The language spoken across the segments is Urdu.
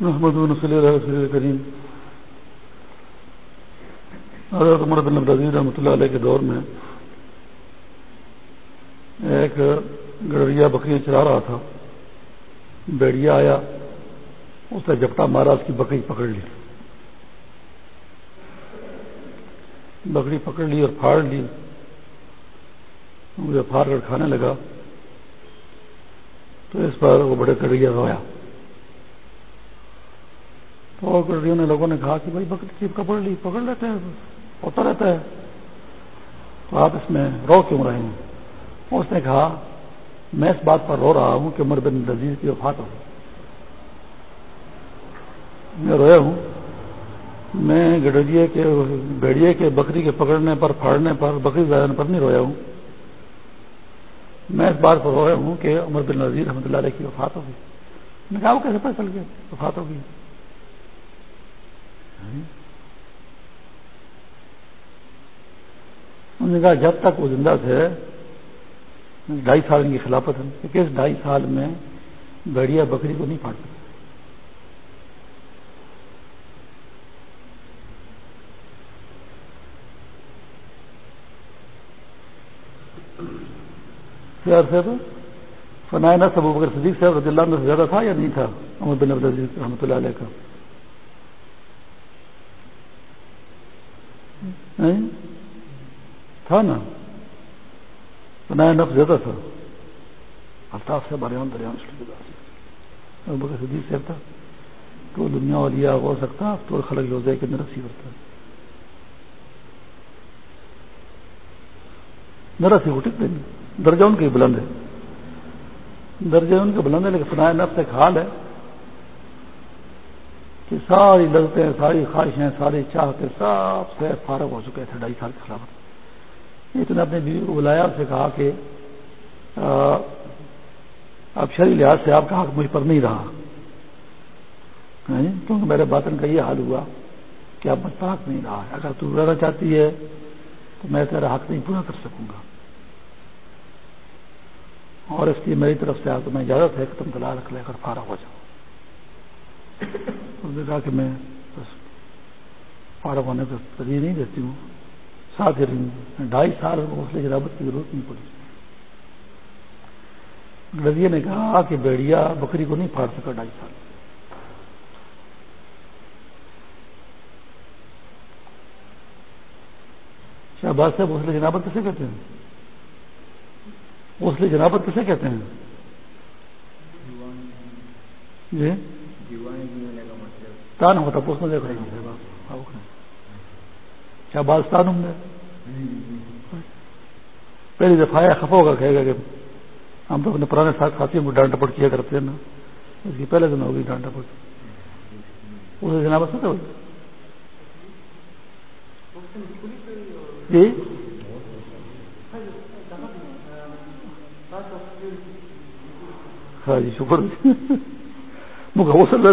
محمد صلی اللہ علیہ کریم حضرت عمر بن عبدالعزیز رحمۃ اللہ علیہ کے دور میں ایک گڑریا بکری چلا رہا تھا. بیڑیا آیا، اس نے جپٹا مارا، اس کی بکری پکڑ لی. بکری پکڑ لی اور پھاڑ لی. مجھے پھاڑ کر کھانے لگا تو اس پر وہ بڑے کڑیا رویا. تو کڑیوں نے لوگوں نے کہا کہ بھائی بکری چیپ پکڑ لی، پکڑ لیتے ہیں، ہوتا رہتا ہے۔ تو آپ اس میں رو کیوں رہے ہیں؟ اس نے کہا، میں اس بات پر رو رہا ہوں کہ عمر بن لذیذ کی وفات ہو۔ میں رویا ہوں۔ میں گڈریے کے بھیڑیے کے بکری کے پکڑنے پر، پھاڑنے پر، بکری زیادہ پر نہیں رویا ہوں۔ میں اس بات پر رویا ہوں کہ عمر بن نذیر رحمۃ اللہ علیہ کی وفات ہوگی میں کہا، وہ کیسے پتہ چل گیا؟ وفات ہوگی انہوں نے کہا، جب تک وہ زندہ تھے، ڈھائی سال ان کی خلافت ہے کیونکہ اس ڈھائی سال میں گڑیا بکری کو نہیں پھاڑ سکتا صاحب فنا نصب بکر صدیق صاحب رضی اللہ عنہ سے زیادہ تھا یا نہیں تھا؟ محمد بن عبد رحمۃ اللہ علیہ کا۔ نہیں تھا نا۔ فنا نف زیادہ تھا۔ الطاف سے بریان دریان بکر صدیق صاحب تھا۔ تو دنیا والی ہو سکتا تو خلق ہو جائے کہ نرسی کرتا نرسی کو ٹک درجہ ان کی بلند ہے درجہ ان کے بلند ہے لیکن سنائے نفس ایک حال ہے۔ کہ ساری لذتیں، ساری خواہشیں، ساری چاہتے سب سے فارغ ہو چکے تھے ڈھائی سال کے خلاف اس نے اپنی بیوی کو بلایا سے کہا کہ اب شری لحاظ سے آپ کا حق مجھ پر نہیں رہا۔ کیونکہ میرے باطن کا یہ حال ہوا کہ اب مجھ پر حق نہیں رہا اگر تو رہنا چاہتی ہے، تو میں تیرا حق نہیں پورا کر سکوں گا۔ اور اس کی میری طرف سے آپ کو میں اجازت ہے کہ تم طلاق لے کر فارغ ہو جاؤ۔ نے کہا کہ میں بس فارغ ہونے کو ترجیح نہیں دیتی ہوں۔ ساتھ ہی ڈھائی سال حوصلے جرابت کی ضرورت نہیں پڑی۔ گرجیے نے کہا کہ بیڑیا بکری کو نہیں پھاڑ سکا ڈھائی سال۔ شہباز صاحب، حوصلے جنابت کیسے کہتے ہیں؟ اس لیے جنابت کسے کہتے ہیں؟ جی؟ تان ہوتا پوچھنا دیکھا کیا بالستان ہوں گے پہلی دفعہ خفا ہوگا کہے گا کہ ہم تو اپنے پرانے ساتھ ساتھیوں کو ڈانٹ ڈپٹ کیا کرتے ہیں نا۔ اس کی پہلے دن ہوگی ڈانٹ ڈپٹ اسے جنابت سے جی؟ ہاں جی شکر۔ مجھے حوصل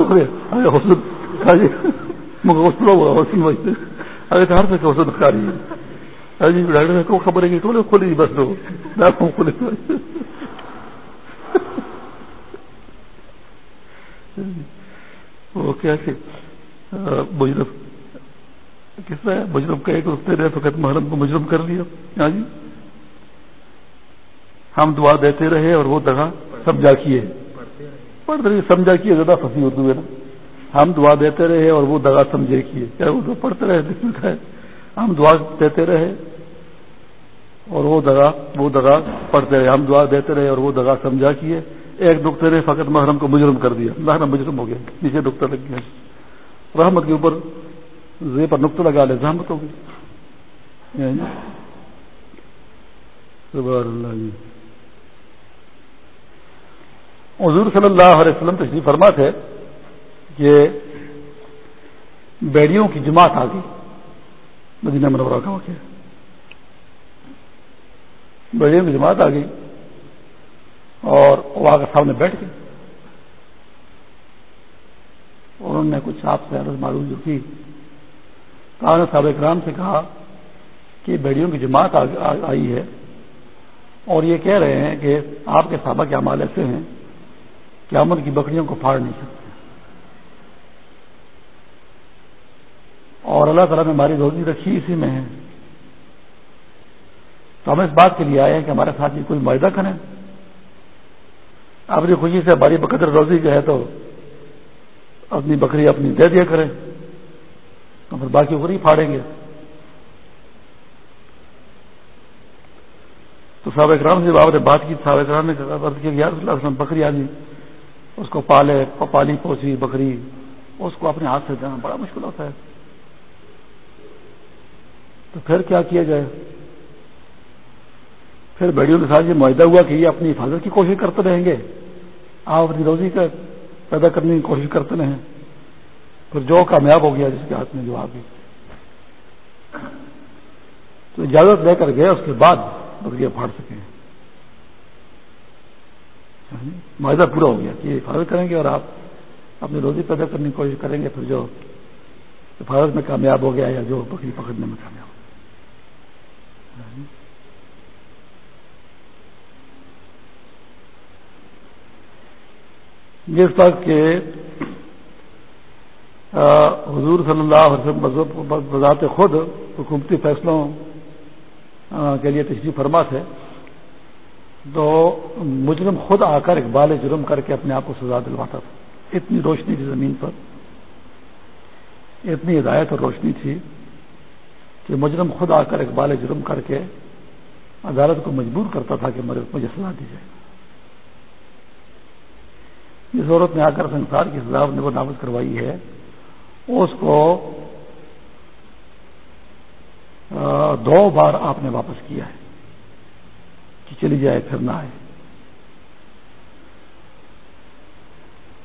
ارے کھا جی ڈاکٹر کو خبر ہے کہ ٹولے بس دو وہ کیا کہ مجرم کس طرح مجرم کہے کہ اس نے فقط محرم کو مجرم کر لیا ہاں جی ہم دعا دیتے رہے اور وہ دگا سمجھا کیے پڑھتے رہے سمجھا کیے زیادہ پھنسی اردو ہے نا۔ ہم دعا دیتے رہے اور وہ دگا سمجھے کیے کیا اردو پڑھتے رہے ہم دعا دیتے رہے اور وہ دگا وہ دگا پڑھتے رہے۔ ہم دعا دیتے رہے اور وہ دگا سمجھا کیے ایک دکھتے رہے فقط محرم کو مجرم کر دیا۔ محرم مجرم ہو گیا نیچے دکھتا لگ گیا۔ رحمت کے اوپر زی پر نقطہ لگا لے، زحمت ہو گئی۔ یعنی۔ اللہ جی۔ حضور صلی اللہ علیہ وسلم تشریف فرما تھے کہ بیڑیوں کی جماعت آ گئی، مدینہ منورہ کا واقعہ۔ بیڑیوں کی جماعت آ گئی اور وہ آ کر سامنے بیٹھ گئے۔ انہوں نے کچھ آپ سے عرض معلوم جو کی کہا نے صاحب اکرام سے کہا کہ بیڑیوں کی جماعت آئی ہے اور یہ کہہ رہے ہیں کہ آپ کے صحابہ کے اعمال ایسے ہیں کہ امن کی بکریوں کو پھاڑ نہیں سکتے۔ اور اللہ تعالیٰ نے ہماری روزی رکھی اسی میں ہے۔ تو ہم اس بات کے لیے آئے ہیں کہ ہمارے ساتھ یہ کوئی معاہدہ کریں۔ اپنی خوشی سے ہماری بقدر روزی جو ہے تو اپنی بکری اپنی دے دیا کریں۔ تو پھر باقی کو نہیں پھاڑیں گے۔ تو صاحب اکرام سے بابا نے بات کی صاحب اکرام نے کیا یار وسلم، بکری آدمی اس کو پالے، پالی، پوسی، بکری، اس کو اپنے ہاتھ سے دینا بڑا مشکل ہوتا ہے۔ تو پھر کیا کیا جائے؟ پھر بیڑیوں کے ساتھ یہ معاہدہ ہوا کہ یہ اپنی حفاظت کی کوشش کرتے رہیں گے۔ آپ اپنی روزی کا پیدا کرنے کی کوشش کرتے رہیں۔ پھر جو کامیاب ہو گیا، جس کے ہاتھ میں جو آ گئی تو اجازت لے کر گئے، اس کے بعد بکریاں پھاڑ سکیں۔ ہاں جی، معاہدہ پورا ہو گیا کہ حفاظت کریں گے اور آپ اپنی روزی پیدا کرنے کی کوشش کریں گے، پھر جو حفاظت میں کامیاب ہو گیا یا جو بکری پکڑنے میں کامیاب ہو جس تک کہ حضور صلی اللہ علیہ وسلم بذات خود حکومتی فیصلوں کے لیے تشریف فرما تھے۔ تو مجرم خود آ کر اقبال جرم کر کے اپنے آپ کو سزا دلواتا تھا۔ اتنی روشنی تھی زمین پر۔ اتنی ہدایت اور روشنی تھی کہ مجرم خود آ کر اقبال جرم کر کے عدالت کو مجبور کرتا تھا کہ مجھے سزا دی جائے۔ جس عورت نے آ کر سنسار کی سزا نے وہ نافذ کروائی ہے، اس کو دو بار آپ نے واپس کیا ہے۔ چلی جائے پھر نہ آئے۔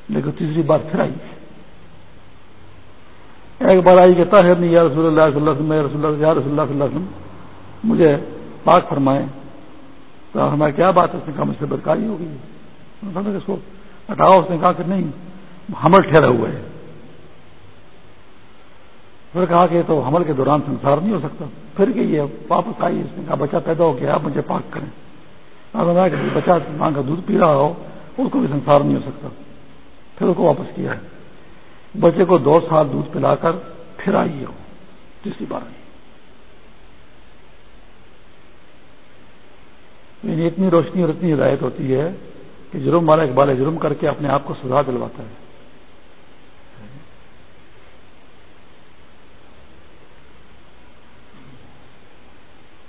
لیکن تیسری بار پھر آئی۔ ایک بار آئی کہ طاہر نہیں یا رسول اللہ صلی اللہ علیہ وسلم رسول اللہ، یا رسول اللہ صلی اللہ علیہ وسلم، مجھے پاک فرمائے تو ہمارا کیا بات ہے؟ اس نے کہا، مجھ سے بدکاری ہو گئی۔ اس کو ہٹاؤ۔ اس نے کہا کہ نہیں، حمل ٹھہرا ہوا ہے پھر کہا کہ تو حمل کے دوران سنسار نہیں ہو سکتا۔ پھر کہ یہ واپس آئی، اس نے کہا، بچہ پیدا ہو گیا، آپ مجھے پاک کریں۔ کہ بچہ ماں کا دودھ پی رہا ہو، اس کو بھی سنسار نہیں ہو سکتا۔ پھر اس کو واپس کیا ہے۔ بچے کو دو سال دودھ پلا کر پھر آئی ہو۔ تیسری بار یعنی اتنی روشنی اور اتنی ہدایت ہوتی ہے کہ جرم والا اقبال جرم کر کے اپنے آپ کو سزا دلواتا ہے۔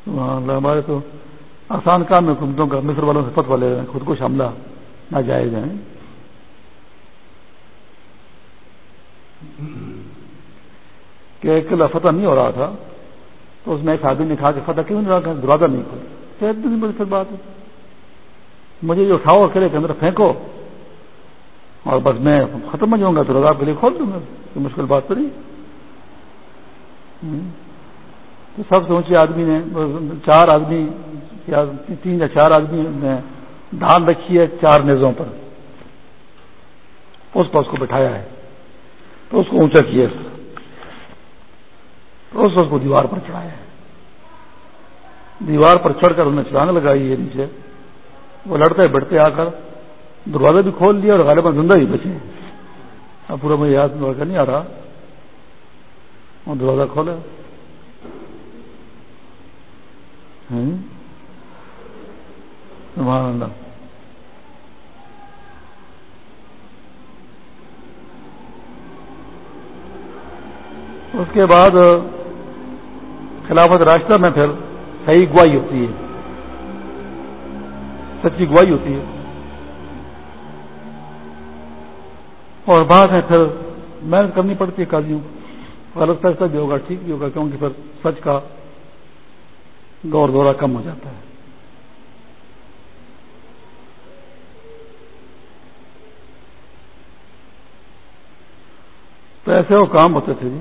ہمارے تو آسان کام ہے، حکومتوں کا، مصر والوں سے فتوا لے رہے ہیں، خود کو حملہ نہ جائز ہیں۔ کہ ایک قلعہ فتح نہیں ہو رہا تھا، تو اس میں ایک آدمی نے کہا کہ فتح کیوں نہیں رہا دروازہ نہیں کھول پھر بات ہے مجھے یہ اٹھاؤ قلعے کے اندر پھینکو۔ اور بس میں ختم ہو جاؤں گا دروازہ کے لیے کھول دوں گا، کوئی مشکل بات تو نہیں۔ تو سب سے اونچے آدمی نے، چار آدمی، یا تین یا چار آدمی نے ڈھال رکھی ہے چار نیزوں پر۔ اس پر اس کو بٹھایا ہے۔ تو اس کو اونچا کیا تو اس کو دیوار پر چڑھایا ہے۔ دیوار پر چڑھ کر انہیں چھلانگ لگائی ہے نیچے۔ وہ لڑتے بڑھتے آ کر دروازہ بھی کھول دیا اور غالباً زندہ ہی بچے۔ اب پورا مجھے یاد نہیں آ رہا۔ وہ دروازہ کھولے سبحان اللہ۔ اس کے بعد خلافت راستہ میں پھر صحیح گواہی ہوتی ہے۔ سچی گواہی ہوتی ہے۔ اور بات ہے پھر محنت کرنی پڑتی ہے قاضیوں۔ غلط فیصلہ بھی ہوگا، ٹھیک بھی ہوگا، کیونکہ پھر سچ کا دور دورہ کم ہو جاتا ہے۔ تو ایسے وہ کام ہوتے تھے جی۔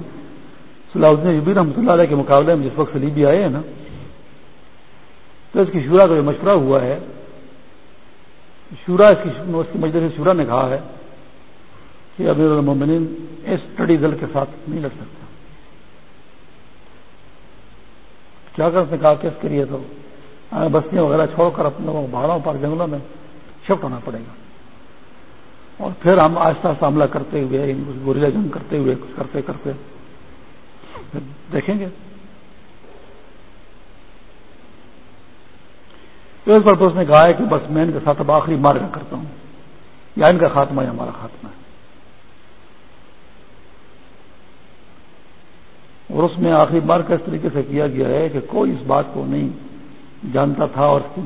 صلاح یوبی رحمۃ اللہ علیہ کے مقابلے میں جس وقت سلیبی آئے ہیں نا، تو اس کی شورا کا جو مشورہ ہوا ہے، شورا اس کی مجلس شورا نے کہا ہے کہ امیر المومنین اس اسٹڈی دل کے ساتھ نہیں لڑ سکتا کیا کر اس نے کہا کس کے لیے تو ہمیں بستیاں وغیرہ چھوڑ کر اپنے پہاڑوں پر جنگلوں میں شفٹ ہونا پڑے گا۔ اور پھر ہم آہستہ آہستہ حملہ کرتے ہوئے گوریا جنگ کرتے ہوئے، کچھ کرتے کرتے دیکھیں گے۔ تو اس پر تو اس نے کہا ہے کہ بس میں ان کے ساتھ اب آخری مارگ کرتا ہوں۔ یا ان کا خاتمہ یا ہمارا خاتمہ۔ ہے اور اس میں آخری بار کا اس طریقے سے کیا گیا ہے کہ کوئی اس بات کو نہیں جانتا تھا اور اس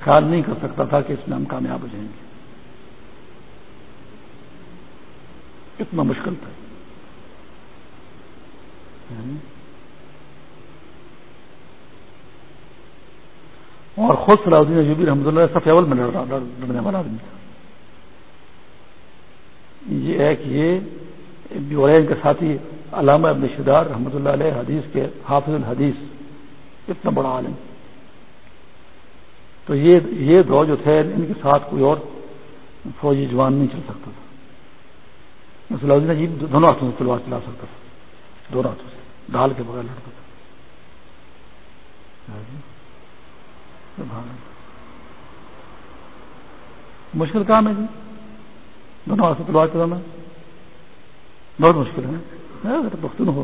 خیال نہیں کر سکتا تھا کہ اس میں ہم کامیاب ہو جائیں گے۔ کتنا مشکل تھا۔ اور خود صلاح الدین جبیر رحمۃ اللہ سب اول میں لڑنے والا آدمی تھا۔ یہ ہے کہ یہ ان کے ساتھی علامہ ابن شدار رحمۃ اللہ علیہ حدیث کے حافظ الحدیث، اتنا بڑا عالم۔ تو یہ یہ دو جو تھے، ان کے ساتھ کوئی اور فوجی جوان نہیں چل سکتا تھا۔ صلاح الدین جی، دونوں ہاتھوں سے تلوار چلا سکتا تھا۔ دونوں ہاتھوں سے ڈال کے بغیر لڑتا تھا۔ مشکل کام ہے جی۔ دونوں ہاتھ سے تلوار چلانا۔ بہت مشکل ہے۔ ہاں، پختون ہو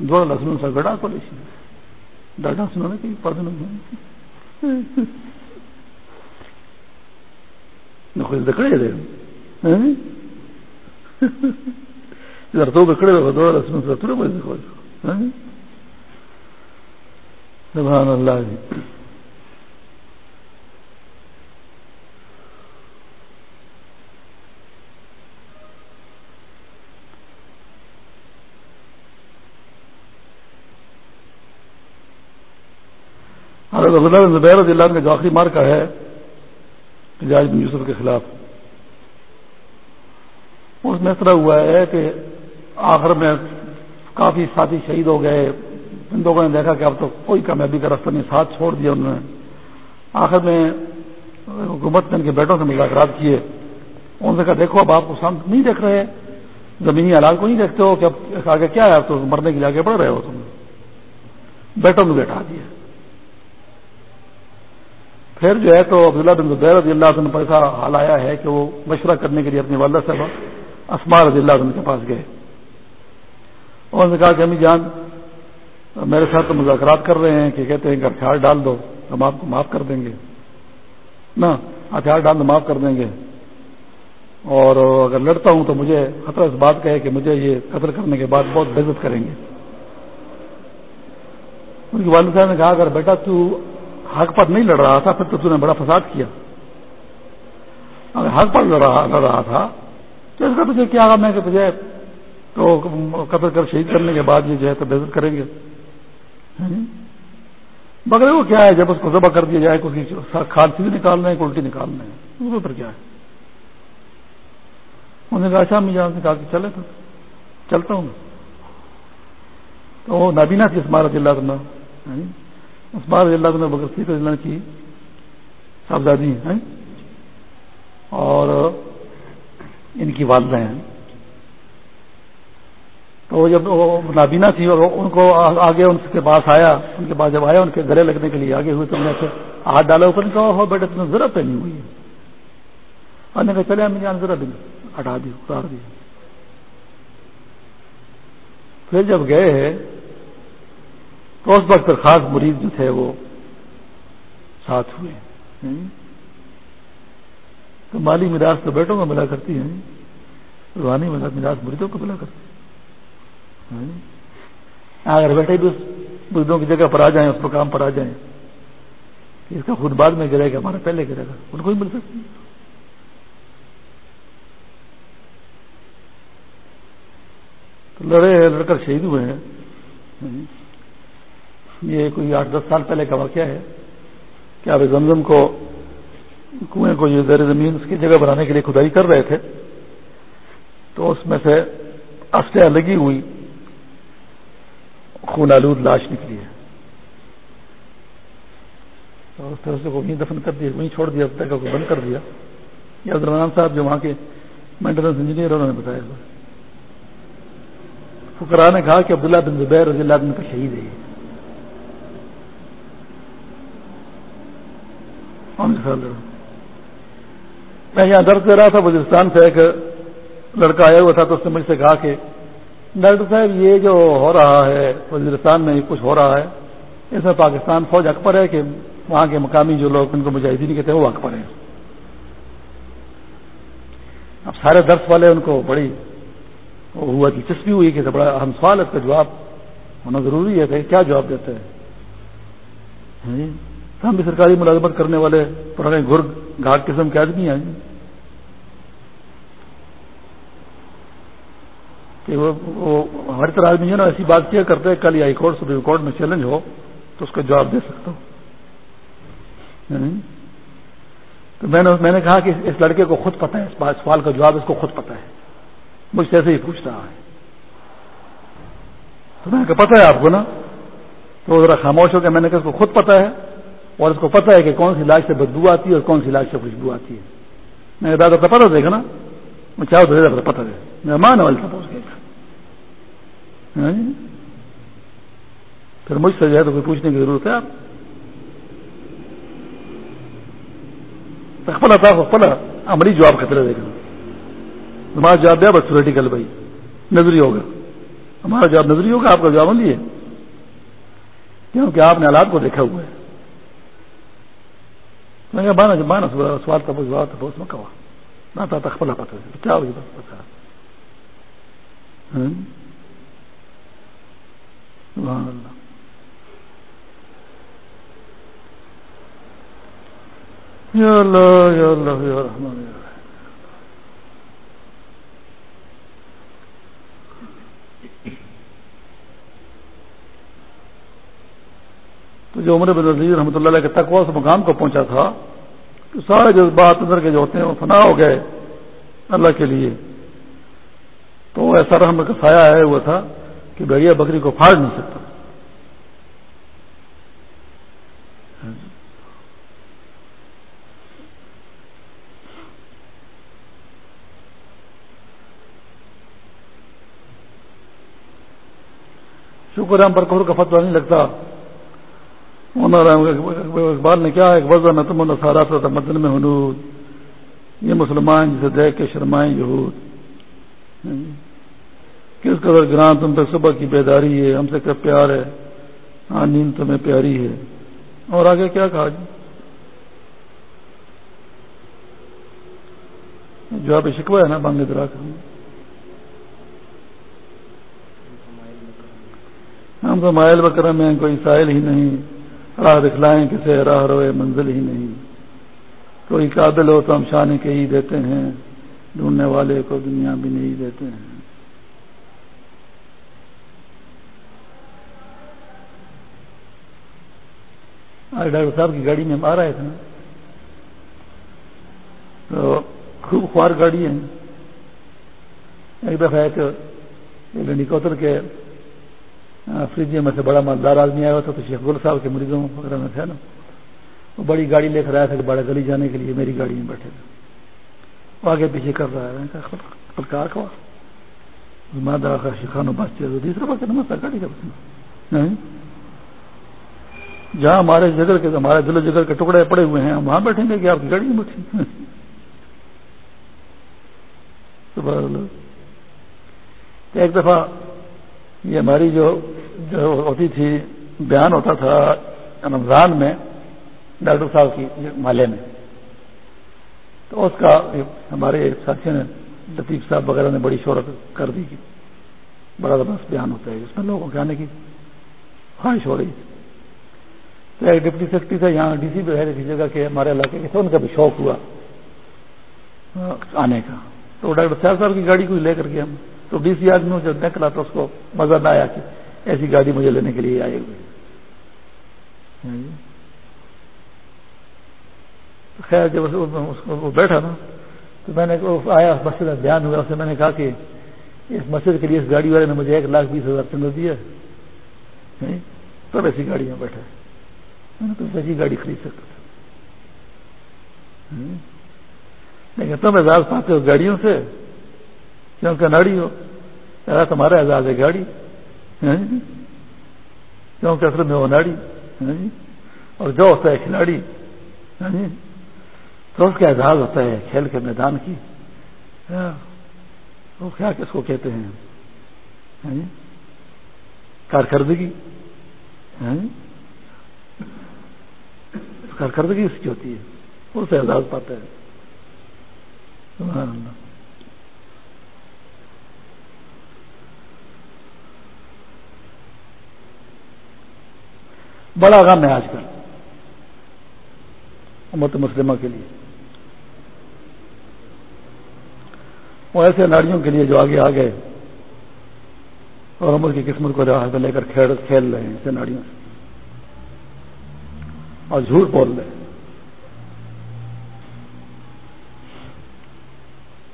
دو لسن سا گڑا کو لیسی ڈاٹا سنو نا کہ پڑھ خود دکڑے دے تو دکڑے دو لسن سا تھوڑے بڑے سبحان اللہ جی۔ حضرت زبیر رضی اللہ کا جو آخری مار کا ہے جاج بن یوسف کے خلاف۔ اس میں اس طرح ہوا ہے کہ آخر میں کافی ساتھی شہید ہو گئے۔ ان لوگوں نے دیکھا کہ اب تو کوئی کامیابی کا رستہ نہیں، ساتھ چھوڑ دیا انہوں نے۔ آخر میں حکومت نے ان کے بیٹوں سے مذاکرات کیے ان سے کہا، دیکھو، اب آپ کو سامنے نہیں دیکھ رہے زمینی حالات کو نہیں دیکھتے ہو کہ اب آگے کیا ہے؟ اب تو مرنے کے لیے آگے بڑھ رہے ہو تم بیٹوں نے بیٹھا دیا۔ پھر جو ہے تو عبداللہ بن زبیر رضی اللہ عنہ پر ایسا حال آیا ہے کہ وہ مشورہ کرنے کے لیے اپنی والدہ صاحب اسما رضی اللہ عنہ کے پاس گئے۔ اور نے کہا کہ امی جان، میرے ساتھ تو مذاکرات کر رہے ہیں، کہ کہتے ہیں کہ ہتھیار ڈال دو، ہم آپ کو معاف کر دیں گے۔ نا ہتھیار ڈال دو، معاف کر دیں گے۔ اور اگر لڑتا ہوں تو مجھے خطرہ اس بات کا ہے کہ مجھے یہ قتل کرنے کے بعد بہت بےزت کریں گے۔ ان کی والد صاحب نے کہا، اگر بیٹا تو حق پر نہیں لڑ رہا تھا، پھر تو نے بڑا فساد کیا۔ اگر حق پر لڑ رہا لڑ رہا تھا، تو اس کا تجھے کیا میں کہ تجھے تو قتل کر، شہید کرنے کے بعد یہ جو ہے تو بےزت کریں گے۔ مگر وہ کیا ہے، جب اس کو ذبح کر دیا جائے اس کی کھانسی نکالنا ہے الٹی نکالنا ہے اس پر کیا ہے؟ انہوں نے کہا اچھا میں جان سے کہا کہ چلے تو چلتا ہوں۔ تو وہ نابینا تھی اسمارت اللہ کرنا اس بار اللہ نے بکر صدیق اللہ کی، صاحبزادی ہیں اور ان کی والدہ ہیں۔ تو جب وہ نابینا تھی اور ان کو آگے ان کے پاس آیا، ان کے پاس جب آیا، ان کے گلے لگنے کے لیے آگے ہوئے تو میں ہاتھ ڈالا اوپر کہا ہو بیٹا، تم نے ضرورت پہنی ہوئی ہے۔ اور نے کہا، چلے ہم جان ضرورت ہٹا دی اتار دی پھر جب گئے تو اس وقت خاص مریض جو تھے وہ ساتھ ہوئے۔ تو مالی مراج تو بیٹوں کو ملا کرتی ہیں۔ روحانی مراج مریضوں کو ملا کرتی اگر بیٹے بھی اس مریضوں کی جگہ پر آ جائیں، اس مقام پر آ جائیں اس کا خود بعد میں گرے گا، ہمارا پہلے گرے گا۔ ان کو ہی مل سکتی تو لڑے لڑ کر شہید ہوئے ہیں۔ یہ کوئی آٹھ دس سال پہلے کا واقعہ ہے کہ آپ زمزم کو کنویں کو یہ زیر زمین اس کی جگہ بنانے کے لیے کھدائی کر رہے تھے، تو اس میں سے اسٹیا لگی ہوئی خون آلود لاش نکلی ہے۔ تو اس طرح سے وہیں دفن کر دیا، وہیں چھوڑ دیا کو بند کر دیا۔ یہ عبدالرحمان صاحب جو وہاں کے مینٹیننس انجینئر انہوں نے بتایا۔ فکرا نے کہا کہ عبداللہ بن زبیر رضی اللہ عنہ کا شہید ہے۔ میں یہاں درد کر رہا تھا، بلوچستان سے ایک لڑکا آیا ہوا تھا تو اس نے مجھ سے کہا کہ، ڈاکٹر صاحب، یہ جو ہو رہا ہے وزیرستان میں کچھ ہو رہا ہے، اس میں پاکستان فوج اکبر ہے کہ وہاں کے مقامی جو لوگ، ان کو مجاہدین کہتے ہیں، وہ اکبر ہیں۔ اب سارے درس والے ان کو بڑی ہوا، دلچسپی ہوئی کہ بڑا اہم سوال ہے، اس کا جواب ہونا ضروری ہے، کہ کیا جواب دیتے ہیں؟ ہاں جی؟ ہم بھی سرکاری ملازمت کرنے والے پرانے گرگ گھاٹ قسم کے آدمی ہیں۔ کہ وہ ہماری طرح آدمی جو نا، ایسی بات کیا کرتے کل ہائی کورٹ، سپریم کورٹ میں چیلنج ہو، تو اس کا جواب دے سکتا ہوں۔ یعنی؟ تو میں نے میں نے کہا کہ اس لڑکے کو خود پتہ ہے، اس سوال کا جواب اس کو خود پتہ ہے۔ مجھ سے ایسے ہی پوچھ رہا ہے۔ تو میں نے کہا، پتہ ہے آپ کو نا؟ تو ذرا خاموش ہو کے میں نے کہا، اس کو خود پتہ ہے۔ اور اس کو پتہ ہے کہ کون سی لاش سے بدبو آتی ہے اور کون سی لاش سے خوشبو آتی ہے۔ میں نے دادا پتہ دے گا نا، میں چاہوں تو پتہ دے مہمان والے تھا پہنچ گیا پھر مجھ سے جائے تو کوئی پوچھنے کی ضرورت ہے۔ آپ پلا تھا پلا۔ عملی جواب خطرے دے گا ہمارا جواب دیا، بس تھوریٹیکل بھائی۔ نظری ہوگا۔ ہمارا جواب نظری ہوگا، آپ کا جواب عملی ہے۔ کیونکہ آپ نے حالات کو دیکھا ہوا ہے۔ میں کہا بانا بانا سوال تھا جواب تھا اس میں کہا نہ تھا تخلا پتہ کیا ہوگی بس پتہ سبحان اللہ یا اللہ یا اللہ یا رحمان یا تو جو عمر بن نظیر رحمۃ اللہ علیہ کے تقوا سے مقام کو پہنچا تھا، تو سارے جذبات اندر کے جو ہوتے ہیں وہ فنا ہو گئے اللہ کے لیے۔ تو ایسا رحم کا سایہ آیا ہوا تھا کہ بھیا بکری کو پھاڑ نہیں سکتا۔ شکر ہم پر کفر کا فتوا نہیں لگتا۔ اقبال نے کیا ایک وزن ہے تم سارا تھا مدن میں ہنود یہ مسلمان جسے دیکھ کے شرمائیں یہود۔ کس قدر گران تم تک صبح کی بیداری ہے، ہم سے کیا پیار ہے؟ ہاں نیند تمہیں پیاری ہے۔ اور آگے کیا کہا؟ جی جو آپ شکوا ہے نا بانگے درا ہم تو مائل بکرم ہیں، کوئی سائل ہی نہیں۔ راہ دکھلائیں کسے راہ روئے منزل ہی نہیں۔ کوئی قابل ہو تو ہم شانے کے ہی دیتے ہیں، ڈھونڈنے والے کو دنیا بھی نہیں دیتے ہیں۔ آج ڈاکٹر صاحب کی گاڑی میں ہم آ رہے تھے تو خوب خوار گاڑی ہے ایک دفعہ ایک کوتر کے فریج میں سے بڑا مالدار آدمی آیا ہوا تھا تو شیخ گل صاحب کے مریضوں وغیرہ میں تھے نا۔ وہ بڑی گاڑی لے کر آیا تھا کہ بڑا گلی جانے کے لیے میری گاڑی میں بیٹھے تھے۔ وہ آگے پیچھے کر رہا ہے۔ کار کا مادہ کا شیخانو بس چیز دوسرا بات نمستا گاڑی کا جہاں ہمارے جگر کے ہمارے دل و جگر کے ٹکڑے پڑے ہوئے ہیں، ہم وہاں بیٹھیں گے کہ آپ کی گاڑی میں بیٹھیں ایک دفعہ یہ ہماری جو جو ہوتی تھی، بیان ہوتا تھا رمضان میں ڈاکٹر صاحب کی مالے میں۔ تو اس کا ہمارے ساتھیوں نے لطیف صاحب وغیرہ نے بڑی شہرت کر دی کی بڑا زبردست بیان ہوتا ہے۔ اس میں لوگوں کے آنے کی خواہش ہو رہی تھی۔ تو ایک ڈپٹی سیکرٹری تھا یہاں ڈی سی بھی ہے کسی جگہ کے ہمارے علاقے کے ان کا بھی شوق ہوا آنے کا۔ تو ڈاکٹر صاحب صاحب کی گاڑی کو لے کر کے ہم۔ تو ڈی سی آدمی جب نکلا تو اس کو مزہ نہ آیا کہ ایسی گاڑی مجھے لینے کے لیے آئے ہوئے ہاں جی۔ خیر، جب اس کو وہ بیٹھا نا، تو میں نے آیا مسجد میں بیان ہوا اسے میں نے کہا کہ اس مسجد کے لیے اس گاڑی والے نے مجھے ایک لاکھ بیس ہزار چند دیا۔ ہاں جی۔ تب ایسی گاڑی میں بیٹھا۔ میں نے تو ایسی گاڑی خرید سکتا تھا لیکن تم اعزاز پاتے ہو گاڑیوں سے؟ کیونکہ ناڑی ہو ایسا تمہارا اعزاز ہے گاڑی۔ ہاں جی۔ کیونکہ اصل میں وہ ناڑی۔ ہاں جی۔ اور جو ہوتا ہے کھلاڑی۔ ہاں جی۔ تو اس کا اعزاز ہوتا ہے کھیل کے میدان کی۔ وہ کیا کس کو کہتے ہیں؟ کارکردگی۔ کارکردگی اس کی ہوتی ہے۔ اس سے اعزاز پاتا ہے۔ سبحان اللہ۔ بڑا غم ہے آج کل امت مسلمہ کے لیے۔ وہ ایسے ناڑیوں کے لیے جو آگے آ گئے اور عمر کی قسمت کو لے کر کھیل رہے ہیں ایسے ناڑیوں سے۔ اور جھوٹ بول رہے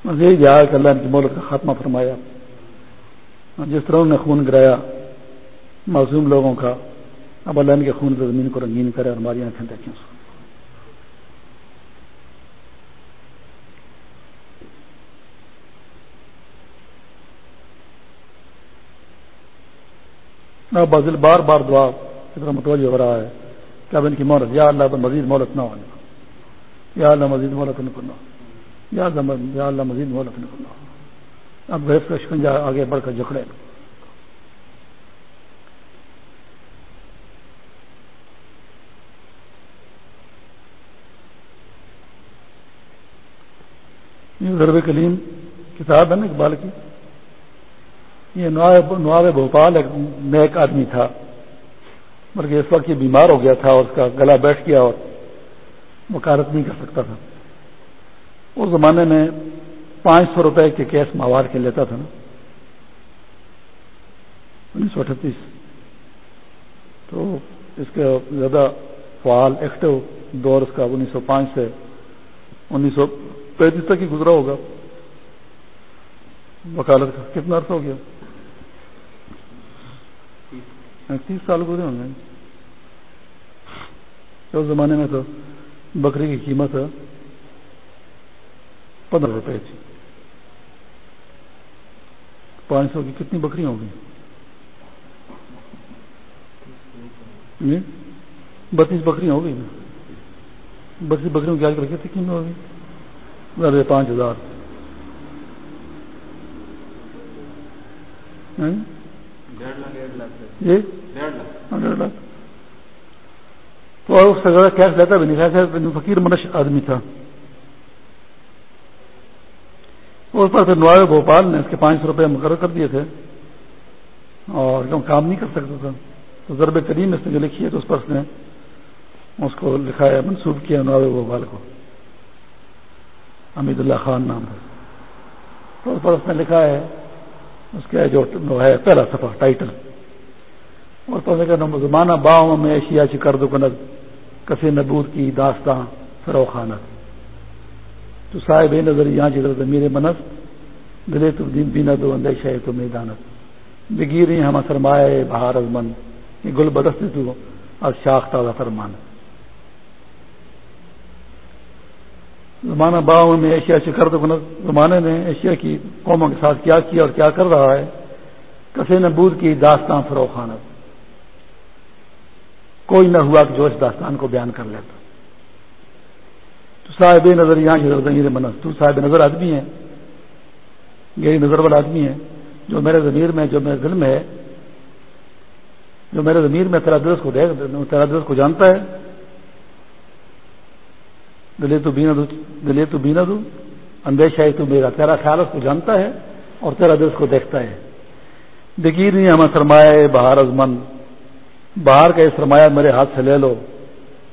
مزید یاد کر اللہ کی مولت کا خاتمہ فرمایا جس طرح انہوں نے خون گرایا، معصوم لوگوں کا اب اللہ ان کے خون سے زمین کو رنگین کرے اور ہماری آنکھیں دیکھیں اس کو بازل بار بار دعا اتنا متوجہ ہو رہا ہے کہ اب ان کی مہلت، یا اللہ پر مزید مہلت نہ ہونے یا اللہ مزید مہلت نہ کرنا یا اللہ مزید مہلت نہ کرنا اب گیس کا شکنجا آگے بڑھ کر جکڑے۔ ضرب کلیم کتاب ہے نا اقبال کی؟ یہ نواب بھوپال ایک نیک آدمی تھا، بلکہ اس وقت یہ بیمار ہو گیا تھا اور اس کا گلا بیٹھ گیا اور وکالت نہیں کر سکتا تھا۔ اس زمانے میں پانچ سو روپئے کے کیس مواد کے لیتا تھا نا۔ انیس سو اٹھتیس۔ تو اس کا زیادہ فعال ایکٹیو دور اس کا انیس سو پانچ سے انیس سو پینتیس تک ہی گزرا ہوگا۔ وکالت کا کتنا عرصہ ہو گیا؟ تیس سال گزرے ہوں گے۔ اس زمانے میں تو بکری کی قیمت پندرہ روپے تھی۔ پانچ سو کی کتنی بکری ہوگی بتیس بکریاں ہو گئی۔ بتیس بکریوں کی آج کل کتنی قیمت ہوگی؟ پانچ ہزار۔ ہاں؟ جی؟ ڈیڑھ لاکھ۔ تو اس سے زیادہ کیش لیتا بھی نہیں خیر فقیر منش آدمی تھا۔ اس پر نوائے بھوپال نے اس کے پانچ سو روپئے مقرر کر دیے تھے۔ اور کام نہیں کر سکتا تھا تو ضرب کریم اس نے جو لکھی ہے، تو اس پر اس نے اس کو لکھا ہے منسوخ کیا نواب بھوپال کو۔ حمید اللہ خان نام ہے۔ تو اس پر اس نے لکھا ہے، اس کا جو ہے، پہلا سفر ٹائٹل۔ اور تو زمانہ باؤں میں ایشیا چکر دکنت کسی نبود کی داستان فروخانت تو صاحب نظر یہاں جدر میرے منس، دلے تو دین بینا دو اندیش ہے تو میدانت۔ بگیری ہم سرمایہ بہار ازمن، یہ گل بدست تو اور شاخ تازہ فرمان۔ زمانہ باؤں میں ایشیا چکر دکنت زمانے نے ایشیا کی قوموں کے ساتھ کیا کیا اور کیا کر رہا ہے؟ کسی نبود کی داستان فروخانت کوئی نہ ہوا کہ جو اس داستان کو بیان کر لیتا۔ تو صاحب نظر یہاں کی منس تو صاحب نظر آدمی ہے گہری نظر والا آدمی ہے جو میرے ضمیر میں، جو میرے دل میں ہے۔ جو میرے ضمیر میں تیرا درس کو دیکھ، تیرا درس کو جانتا ہے۔ دلے تو بینا دو دلے تو بینا دو، اندیشہ ہے تو میرا، تیرا خیال اس کو جانتا ہے اور تیرا درس کو دیکھتا ہے۔ دگیر نہیں ہمیں سرمایہ بہار ازمن باہر کا یہ سرمایہ میرے ہاتھ سے لے لو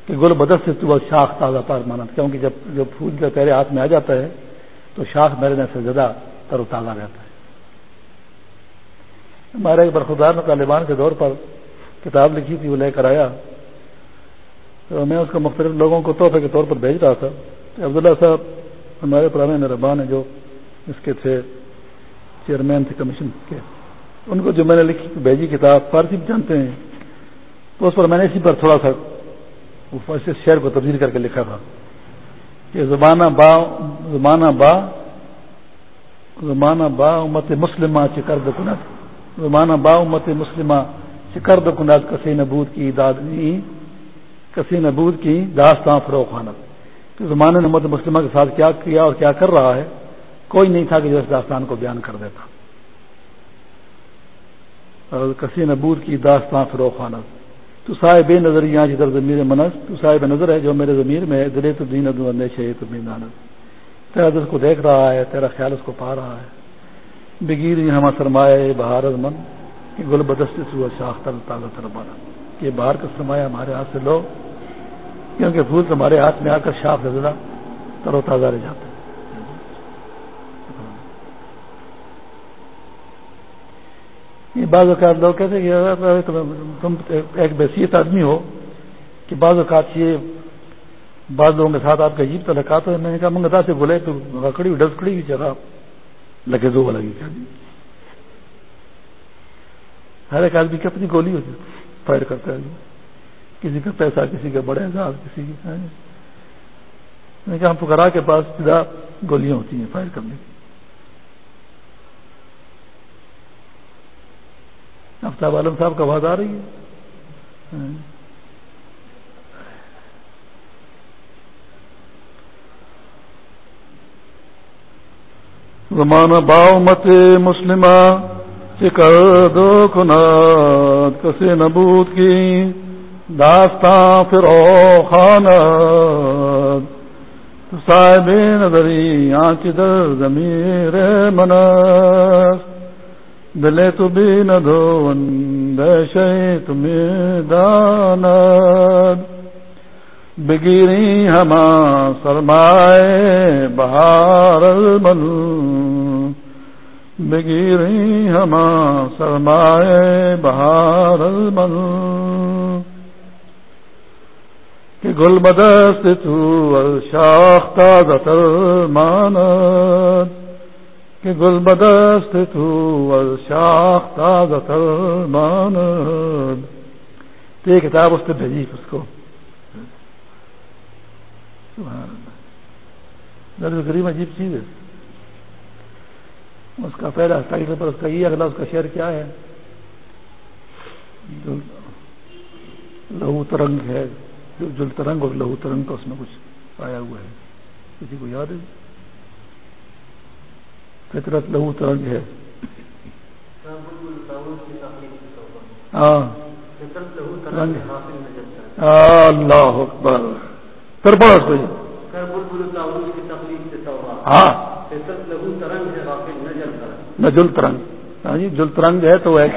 کہ گل بدت سے تو شاخ تازہ تار مانا کیونکہ جب جب پھول کا تیرے ہاتھ میں آ جاتا ہے تو شاخ میرے سے زیادہ تر و تازہ رہتا ہے۔ ہمارے ایک برخدار نے طالبان کے دور پر کتاب لکھی تھی، وہ لے کر آیا۔ تو میں اس کو مختلف لوگوں کو تحفے کے طور پر بھیج رہا تھا۔ عبداللہ صاحب ہمارے پرانے مہربان ہیں جو اس کے تھے چیئرمین تھے کمیشن کے۔ ان کو جو میں نے لکھی بھیجی کتاب، فارسی بھی جانتے ہیں۔ تو اس پر میں نے اسی پر تھوڑا سا شعر کو تبدیل کر کے لکھا تھا کہ زمانہ با زمانہ با زمانہ با امت مسلمہ چکرد کنت۔ زمانہ با امت مسلمہ چکرد کنت کسی نبود کی داد۔ کسی نبود کی داستان فروغ خانت زمانے نے امت مسلمہ کے ساتھ کیا کیا اور کیا کر رہا ہے؟ کوئی نہیں تھا کہ جو اس داستان کو بیان کر دیتا۔ کسی نبود کی داستان فروخانہ تو صاحب بے نظر یہاں جدھر ضمیر منس تو صاحب نظر ہے جو میرے ضمیر میں دلے تو دین ادو شہید تو تیرا دل کو دیکھ رہا ہے، تیرا خیال اس کو پا رہا ہے۔ بگیر ہما سرمایہ بہار من گل بدست سو شاخ تر تازہ تر بانا کہ باہر کا سرمایہ ہمارے ہاتھ سے لو۔ کیونکہ پھول ہمارے ہاتھ میں آ کر شاخ لگا تر و تازہ رہ جاتا ہے۔ یہ بعض اوقات لوگ کہتے کہ تم ایک بحثیت آدمی ہو کہ بعض اوقات یہ بعض لوگوں کے ساتھ آپ کا عجیب تعلقات ہو۔ میں نے کہا منگتا سے بولے تو رکڑی ہوئی ڈسکڑی ہوئی جگہ لگے دو لگی کیا ہر ایک آدمی کی اپنی گولی ہوتی فائر کرتا ہے۔ کسی کا پیسہ، کسی کا بڑے اعزاز، کسی کی ہم پکرا کے پاس سیدھا گولیاں ہوتی ہیں فائر کرنے کی۔ آفتاب عالم صاحب کا آواز آ رہی ہے۔ زمانہ باؤ مت مسلمہ چکر دو کنات کسی نبوت کی۔ داستان فرو خانہ صاحب نظری آنچ در زمیر منس۔ دلے تو بھی نہ دھو شی تمہیں دان بگیری ہما سرمائے بہار من بگیری ہما سرمائے بہار من کہ گل بدست تو شاخ تازہ مانت کہ گل بدست تو شاخ تازہ مان تو یہ کتاب اس نے بھیجی اس کو۔ درد کریم عجیب چیز ہے۔ اس کا پہلا ٹائٹل پر اس کا یہ اگلا اس کا شعر کیا ہے؟ لہو ترنگ ہے۔ جل ترنگ اور لہو ترنگ کا اس میں کچھ آیا ہوا ہے۔ کسی کو یاد ہے؟ فطرت لہو ترنگ ہے۔ ہاں۔ اللہ اکبر۔ بڑا کوئی ہاں۔ نہ جل ترنگ۔ ہاں جی جل ترنگ ہے تو ایک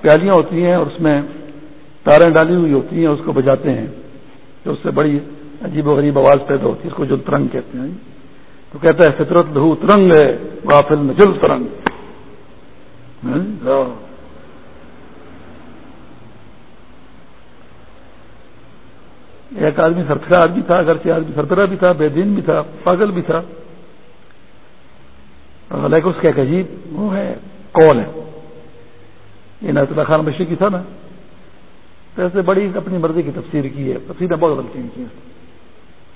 پیالیاں ہوتی ہیں اور اس میں تاریں ڈالی ہوئی ہوتی ہیں اس کو بجاتے ہیں۔ تو اس سے بڑی عجیب و غریب آواز پیدا ہوتی ہے، اس کو جل ترنگ کہتے ہیں۔ تو کہتا ہے، فطرت لہو ترنگ ہے، غافل میں جل ترنگ۔ ہاں؟ ایک آدمی سرفرا آدمی تھا، اگرچہ آدمی سرفرا بھی تھا، بے دین بھی تھا، پاگل بھی تھا۔ لیکن اس کا ایک عجیب وہ ہے کال ہے۔ یہ نعت اللہ خان بشیر کی تھا نا؟ ایسے بڑی اپنی مرضی کی تفسیر کی ہے تفصیلیں بہت غلطی کی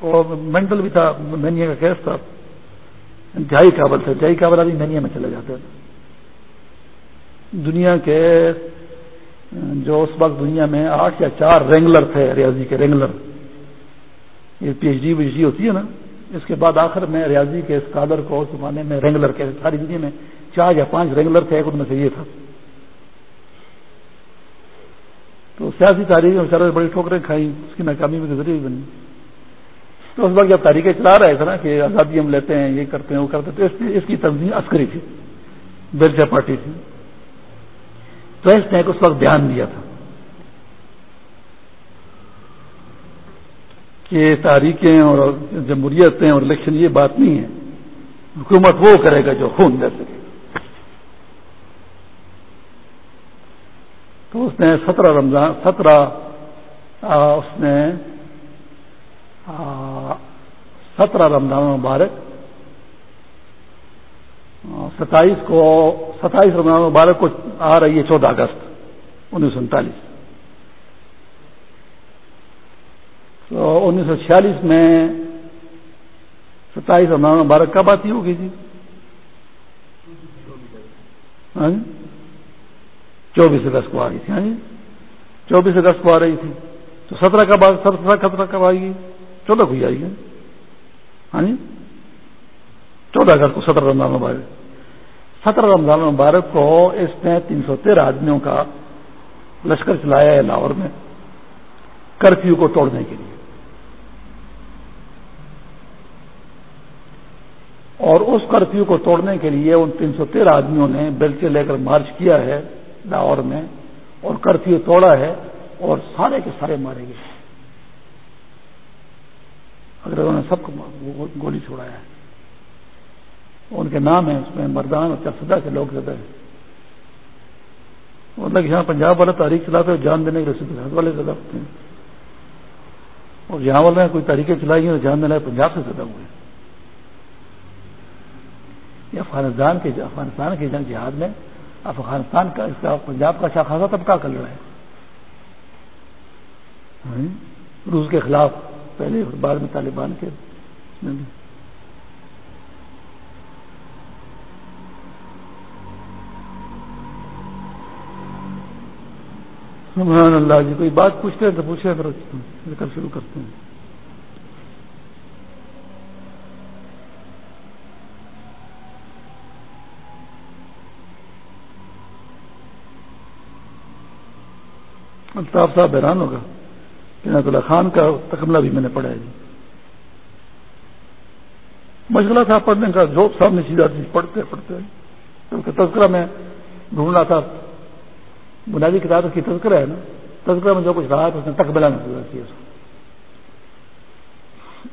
اور مینٹل بھی تھا مینیا کا کیس تھا۔ انتہائی کابل تھا انتہائی کابل آدمی مینیا میں چلے جاتے دنیا کے، جو اس وقت دنیا میں آٹھ یا چار رینگلر تھے، ریاضی کے رینگلر یہ P H D V H D ہوتی ہے نا، اس کے بعد آخر میں ریاضی کے اسکالر کو زمانے میں رینگلر کے ساری دنیا میں چار یا پانچ رینگلر تھے، ایک ان میں سے یہ تھا تو سیاسی تاریخ میں بڑی ٹھوکریں کھائی اس کی ناکامی میں ذریعے بھی بنی۔ تو اس وقت جب تاریخیں چلا رہے تھے نا کہ آزادی ہم لیتے ہیں، یہ کرتے ہیں، وہ کرتے تو اس کی تنظیم عسکری تھی۔ برجا پارٹی تھی۔ تو اس نے ایک اس وقت بیان دیا تھا کہ تاریخیں اور جمہوریتیں اور الیکشن یہ بات نہیں ہے۔ حکومت وہ کرے گا جو خون دے سکے۔ تو اس نے سترہ رمضان، سترہ اس نے سترہ رمضان مبارک ستائیس کو، ستائیس رمضان مبارک کو آ رہی ہے چودہ اگست، انیس سو انتالیس تو انیس سو چھیالیس میں ستائیس رمضان مبارک کب آتی ہوگی جی ہاں جی؟ چوبیس اگست کو آ رہی تھی ہاں جی؟ چوبیس اگست کو آ رہی تھی۔ تو سترہ کب سترہ سترہ کب آئے گی چودہ کو ہی آئی ہے۔ ہاں جی؟ چودہ اگست کو سترہ رمضان مبارک سترہ رمضان مبارک کو اس نے تین سو تیرہ آدمیوں کا لشکر چلایا ہے لاہور میں، کرفیو کو توڑنے کے لیے۔ اور اس کرفیو کو توڑنے کے لیے ان تین سو تیرہ آدمیوں نے بیلچے لے کر مارچ کیا ہے۔ لاہور میں اور کرفیو توڑا ہے اور سارے کے سارے مارے گئے اگر انہوں نے سب کو گولی چھوڑایا ہے۔ ان کے نام ہیں، اس میں مردان اور چرسدہ کے لوگ زیادہ ہیں۔ مطلب یہاں پنجاب والا تاریخ چلاتے ہیں جان دینے کے لیے والے زیادہ ہوتے ہیں۔ اور یہاں والے کوئی تاریخیں چلائی ہیں تو جان دینے پنجاب سے زیادہ ہوئے یہ افغانستان کے افغانستان کے جنگ جہاد میں افغانستان کا اس کا پنجاب کا اچھا خاصا طبقہ کر رہا ہے۔ ہاں؟ روس کے خلاف پہلے بعد میں طالبان کے۔ سبحان اللہ جی کوئی بات پوچھتے ہیں تو پوچھے کل شروع کرتے ہیں۔ مطلب الطاف صاحب حیران ہوگا کہ اللہ خان کا تکملہ بھی میں نے پڑھا ہے جی۔ مشغلہ تھا پڑھنے کا جو سامنے سیدھا چیز پڑھتے پڑھتے کیونکہ تذکرہ میں ڈھونڈنا تھا۔ بنیادی کتاب اس کی تذکرہ ہے نا۔ تذکرہ میں جو کچھ رہا ہے اس نے تقبلہ میں پورا کیا۔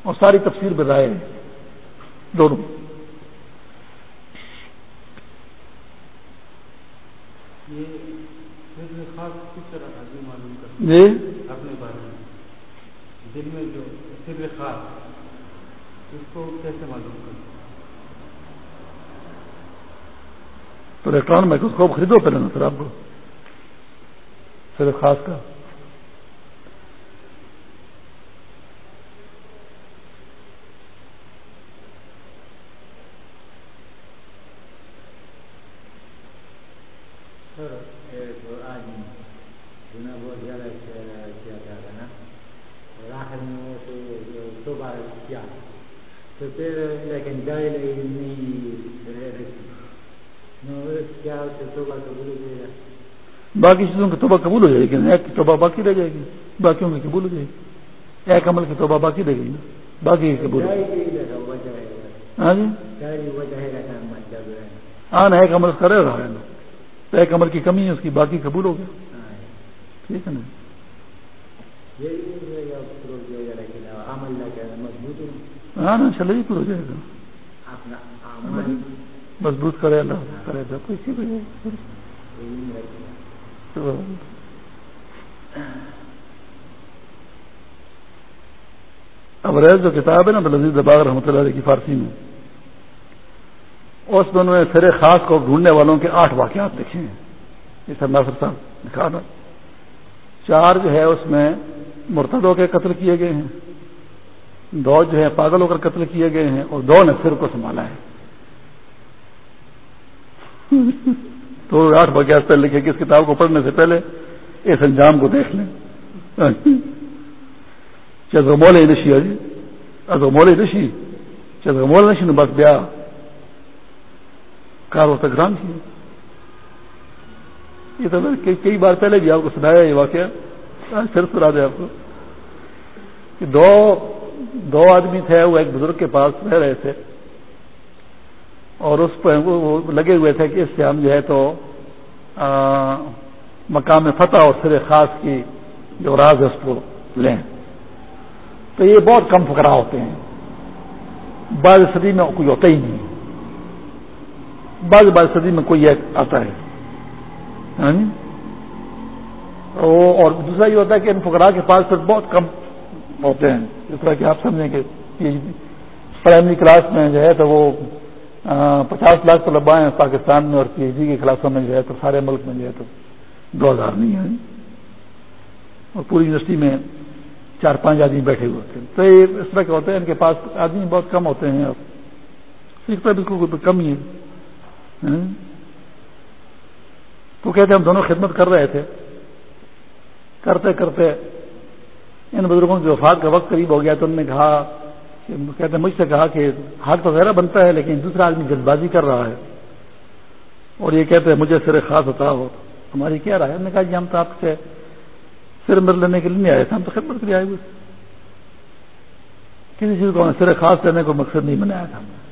اور ساری تفسیر بتائے دونوں۔ جی؟ اپنے بارے میں۔ دل میں جو سر خاص اس کو کیسے معلوم کریں تو الیکٹران مائکروسکوپ خریدو پہلے نا سر آپ کو۔ صرف خاص کا۔ باقی چیزوں کی توبہ قبول ہو جائے گی، ایک کی توبہ باقی رہ جائے گی، باقیوں کی قبول ہو جائے گی۔ ایک عمل کی توبہ باقی رہ گئی نا، باقی کی قبول ہاں جی؟ ہاں نا، ایک عمل کرے رہا ہے۔ نا ایک عمل کی کمی ہے، اس کی باقی قبول ہو گیا۔ ٹھیک ہے نا۔ ہاں نا چلے جی پورا ہو جائے گا۔ مضبوط کرے اللہ، کرے گا کوئی چیز اب ریز جو کتاب ہے نا بلزیز دباغ رحمۃ اللہ علیہ کی فارسی میں، اس میں انہوں نے سرے خاص کو ڈھونڈنے والوں کے آٹھ واقعات لکھے ہیں۔ اس ناصر صاحب لکھا چار جو ہے اس میں مرتدوں کے قتل کیے گئے ہیں۔ دو جو ہے پاگل ہو کر قتل کیے گئے ہیں اور دو نے سر کو سنبھالا ہے۔ تو آٹھ واقعات پہلے لکھے کہ اس کتاب کو پڑھنے سے پہلے اس انجام کو دیکھ لیں۔ چزمول نشی ہے جی۔ ازمول نشی۔ چزمول نشی نے بس بیا کار وقت گرام کی یہ تو کئی بار پہلے بھی آپ کو سنایا یہ واقعہ۔ پھر سنا دے آپ کو۔ کہ دو دو آدمی تھے، وہ ایک بزرگ کے پاس رہ رہے تھے۔ اور اس پہ وہ لگے ہوئے تھے کہ اس سے ہم جو ہے تو مقام فتح اور سر خاص کی جو راز ہے اس کو لیں۔ تو یہ بہت کم فکرا ہوتے ہیں۔ بعض صدی میں کوئی ہوتا ہی نہیں۔ بعض بعض صدی میں کوئی آتا ہے۔ ہاں جی؟ اور دوسرا یہ ہوتا ہے کہ ان فکرا کے پاس پھر بہت کم ہوتے ہیں۔ جس طرح کہ آپ سمجھیں کہ پرائمری کلاس میں جو ہے تو وہ پچاس لاکھ طلبا ہیں پاکستان میں اور پی ایچ ڈی کے کلاسوں میں جو ہے تو سارے ملک میں جو ہے تو دو ہزار نہیں ہے اور پوری یونیورسٹی میں چار پانچ آدمی بیٹھے ہوئے ہوتے ہیں۔ تو یہ اس طرح کے ہوتے ہیں، ان کے پاس آدمی بہت کم ہوتے ہیں اور سیکھتا بالکل کم ہی ہے۔ ہاں؟ تو کہتے ہم دونوں خدمت کر رہے تھے۔ کرتے کرتے ان بزرگوں کی وفات کا وقت قریب ہو گیا تو انہوں نے کہا کہتے ہیں، مجھ سے کہا کہ حق تو زیادہ بنتا ہے، لیکن دوسرا آدمی جلد بازی کر رہا ہے۔ اور یہ کہتے ہیں، مجھے سر خاص ہوتا ہو۔ ہماری کیا رائے؟ ہم نے کہا جی ہم تو آپ سے سر مر لینے کے لیے نہیں آئے تھے، ہم تو خدمت کے لیے آئے ہوئے کسی چیز کو سر خاص لینے کو مقصد نہیں بنایا تھا ہم نے۔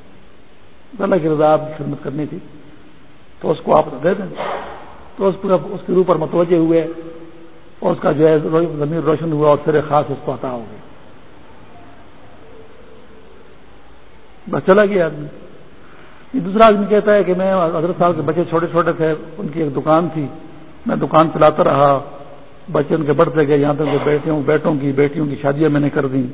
اللہ کی رضا آپ کی خدمت کرنی تھی۔ تو اس کو آپ دے دیں۔ تو اس اس کے اوپر متوجہ ہوئے۔ اور اس کا جو ہے، زمین روشن ہوا اور سر خاص اس کو عطا ہو گیا۔ بس چلا گیا آدمی۔ یہ دوسرا آدمی کہتا ہے کہ میں حضرت صاحب کے بچے چھوٹے چھوٹے تھے، ان کی ایک دکان تھی۔ میں دکان چلاتا رہا۔ بچے ان کے بڑھتے گئے، یہاں تک بیٹیوں، بیٹوں کی، بیٹیوں کی شادیاں میں نے کر دی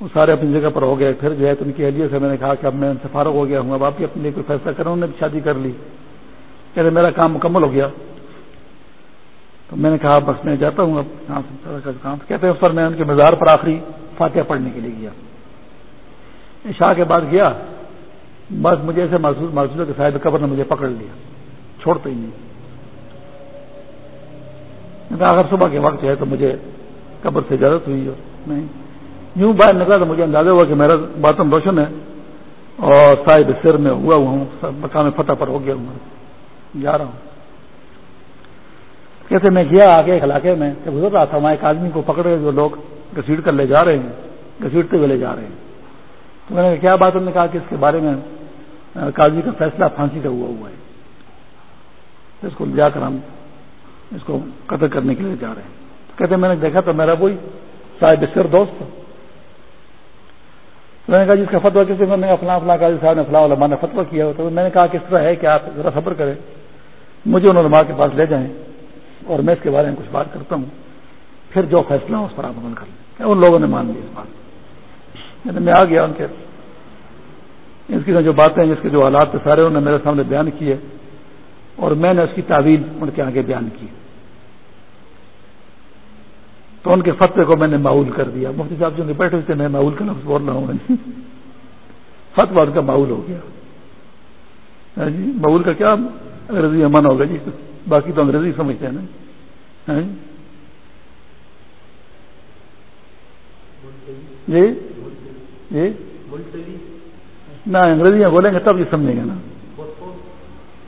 وہ سارے اپنی جگہ پر ہو گئے۔ پھر جو ہے تو ان کی اہلیت سے میں نے کہا کہ اب میں ان سے فارغ ہو گیا ہوں۔ اب آپ بھی اپنے لیے کوئی فیصلہ کروں انہوں نے شادی کر لی۔ کہتے میرا کام مکمل ہو گیا۔ تو میں نے کہا، بس میں جاتا ہوں۔ اب کام کہتے ہیں، اس پر میں ان کے مزار پر آخری فاتحہ پڑھنے کے لیے گیا۔ شاہ کے بعد گیا، بس مجھے ایسے محسوس محسوس کہ صاحب قبر نے مجھے پکڑ لیا، چھوڑتے ہی نہیں۔ اگر صبح کے وقت ہے تو مجھے قبر سے اجازت ہوئی اور نہیں۔ یوں باہر نکلا تو مجھے اندازہ ہوا کہ میرا باتم روشن ہے اور صاحب سر میں ہوا ہوں مقام فتح پر ہو گیا ہوں۔ جا رہا ہوں۔ کیسے میں گیا آگے ایک علاقے میں گزر رہا تھا، وہاں ایک آدمی کو پکڑ جو لوگ گسیٹ کر لے جا رہے ہیں، گسیٹتے ہوئے لے جا رہے ہیں۔ تو میں نے کیا بات انہوں نے کہا کہ اس کے بارے میں قاضی کا فیصلہ پھانسی کا ہوا ہوا ہے۔ اس کو جا کر ہم اس کو قتل کرنے کے لیے جا رہے ہیں۔ کہتے میں نے دیکھا تو میرا وہی صاحب سر دوست تھا میں نے کہا جی، جس کا فتوا کسی نے اپنا اپنا قاضی صاحب نے فلاں علماء نے فتوا کیا تو میں نے کہا کس طرح ہے کہ آپ ذرا خبر کریں۔ مجھے ان علماء کے پاس لے جائیں اور میں اس کے بارے میں کچھ بات کرتا ہوں۔ پھر جو فیصلہ اس پر آپ عمل کر لیں۔ ان لوگوں نے مان لی اس بات۔ یعنی میں آ گیا ان کے اس کی جو باتیں اس کے جو حالات تھے سارے انہوں نے میرے سامنے بیان کیے اور میں نے اس کی تعویل ان کے آگے بیان کی۔ تو ان کے فتح کو میں نے معول کر دیا۔ مفتی صاحب جو بیٹھے تھے، میں معول کا لفظ بول رہا ہوں۔ فتوا ان کا معول ہو گیا۔ ہاں جی معول کا کیا انگریزی من ہوگا جی؟ باقی تو انگریزی سمجھتے ہیں نا۔ ہاں جی؟, جی؟ جی نہ انگریزی بولیں گے تب یہ سمجھیں گے نا۔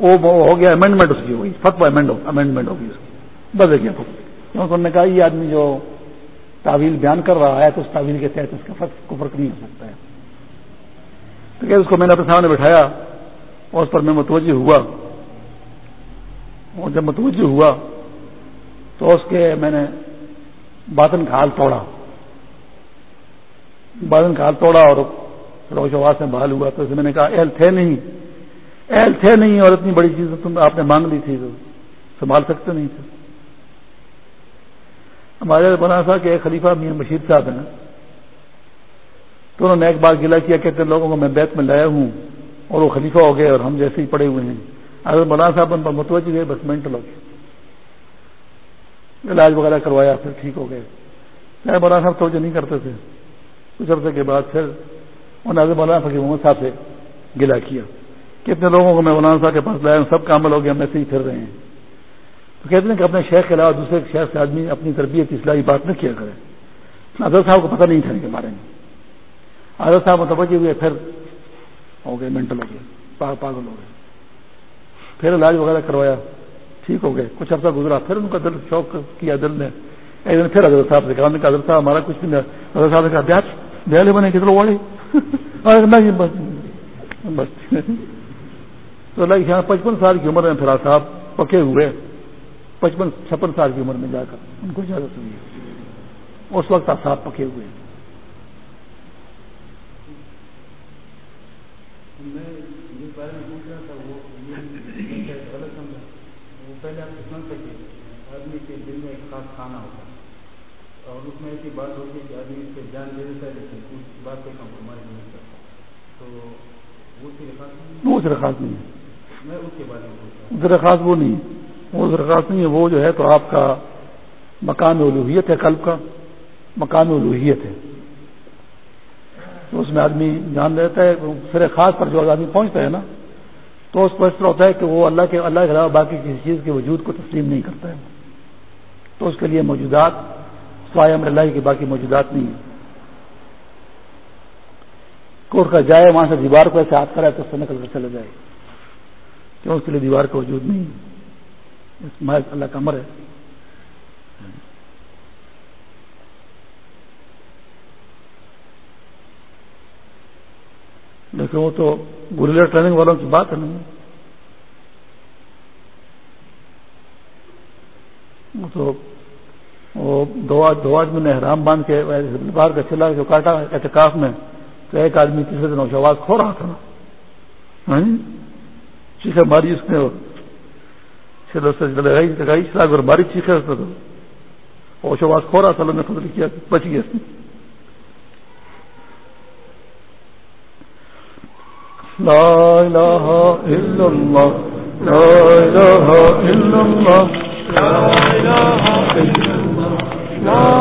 وہ ہو گیا امینڈمنٹ اس کی ہوئی فتو امینڈمنٹ ہوگی اس کی۔ بدل گیا کیونکہ انہوں نے کہا یہ آدمی جو تعویل بیان کر رہا ہے تو اس تعویل کے تحت اس کا کو فرق نہیں ہو سکتا ہے۔ تو کہ اس کو میں نے اپنے سامنے بٹھایا اور اس پر میں متوجہ ہوا۔ اور جب متوجہ ہوا تو اس کے میں نے باطن کا حال توڑا۔ باطن کا حال توڑا اور روش آواز سے بحال ہوا تو میں نے کہا، اہل تھے نہیں۔ اہل تھے نہیں اور اتنی بڑی چیز تم آپ نے مانگ لی تھی تو سنبھال سکتے نہیں تھے۔ ہمارے بنا صاحب کے ایک خلیفہ میاں مشید صاحب ہیں۔ تو انہوں نے ایک بار گلا کیا، کہتے لوگوں کو میں بیت میں لایا ہوں اور وہ خلیفہ ہو گئے اور ہم جیسے ہی پڑے ہوئے ہیں۔ اگر مولانا صاحب ان پر متوجہ گئے، بس مینٹل ہو گئے علاج وغیرہ کروایا، پھر ٹھیک ہو گئے۔ چاہے مولانا صاحب توجہ نہیں کرتے تھے۔ کچھ عرصے کے بعد پھر انہوں نے مولانا فقیر محمد صاحب سے گلا کیا کتنے لوگوں کو میں مولانا صاحب کے پاس لایا ہوں، سب کامل ہو گیا ہم ایسے ہی پھر رہے ہیں۔ تو کہتے ہیں کہ اپنے شیخ کے علاوہ دوسرے شہر سے آدمی اپنی تربیت، اصلاحی بات نہ کیا کرے۔ حضرت صاحب کو پتہ نہیں تھا ان کے بارے میں۔ حضرت صاحب متوجہ ہوئے، پھر ہو گئے مینٹل ہو گئے پاگل ہو گئے۔ پھر علاج وغیرہ کروایا، ٹھیک ہو گئے۔ کچھ عرصہ گزرا، پھر ان کا دل شوق کیا، دل نے۔ ایک دن پھر حضرت صاحب سے کہا حضرت صاحب، ہمارا کچھ نہیں حضرت صاحب نے کہا بیاہ بیالے بنے کتنے والے بس تو اللہ یہاں پچپن سال کی عمر میں پھر صاحب پکے ہوئے پچپن چھپن سال کی عمر میں جا کر ان کو اجازت ہوئی اس وقت آپ صاحب پکے ہوئے پہلے آپ سن سکے آدمی کے دل میں ایک خاص کھانا ہوتا اور اس میں ایسی بات ہوتی ہے کہ آدمی اس سے جان دے دیتا ہے لیکن اس بات پہ کمپرومائز نہیں کرتا تو وہ درخواست نہیں ہے۔ کے درخواست وہ نہیں وہ درخواست نہیں ہے وہ جو ہے تو آپ کا مکان الوحیت ہے قلب کا مکان الوحیت ہے۔ تو اس میں آدمی جان دیتا ہے سر خاص پر جو آدمی پہنچتا ہے نا تو اس کو اس طرح ہوتا ہے کہ وہ اللہ کے اللہ کے علاوہ باقی کسی چیز کے وجود کو تسلیم نہیں کرتا ہے۔ تو اس کے لیے موجودات سوائم اللہ کی باقی موجودات نہیں ہیں۔ کا جائے، وہاں سے دیوار کو ایسے ہاتھ کرے تو اس سے نکل کر چلے جائے۔ کیوں؟ اس کے لیے دیوار کا وجود نہیں۔ ہے محض اللہ کا امر ہے۔ لیکن وہ تو گریلا ٹریننگ والوں کی بات ہے نہیں وہ تو وہ دو آدمی نے حرام باندھ کے، باہر کا چلا، جو کاٹا احتکاف میں۔ تو ایک آدمی تیسرے دن اس کھو رہا تھا ہاں جی؟ چیخے ماری اس نے لگائی لگائی اور ماری چیخے اس نے تو اور آواز کھو رہا تھا، اللہ نے فضل کیا بچ گیا اس میں۔ لا الہ الا اللہ، لا الہ الا اللہ، لا الہ الا اللہ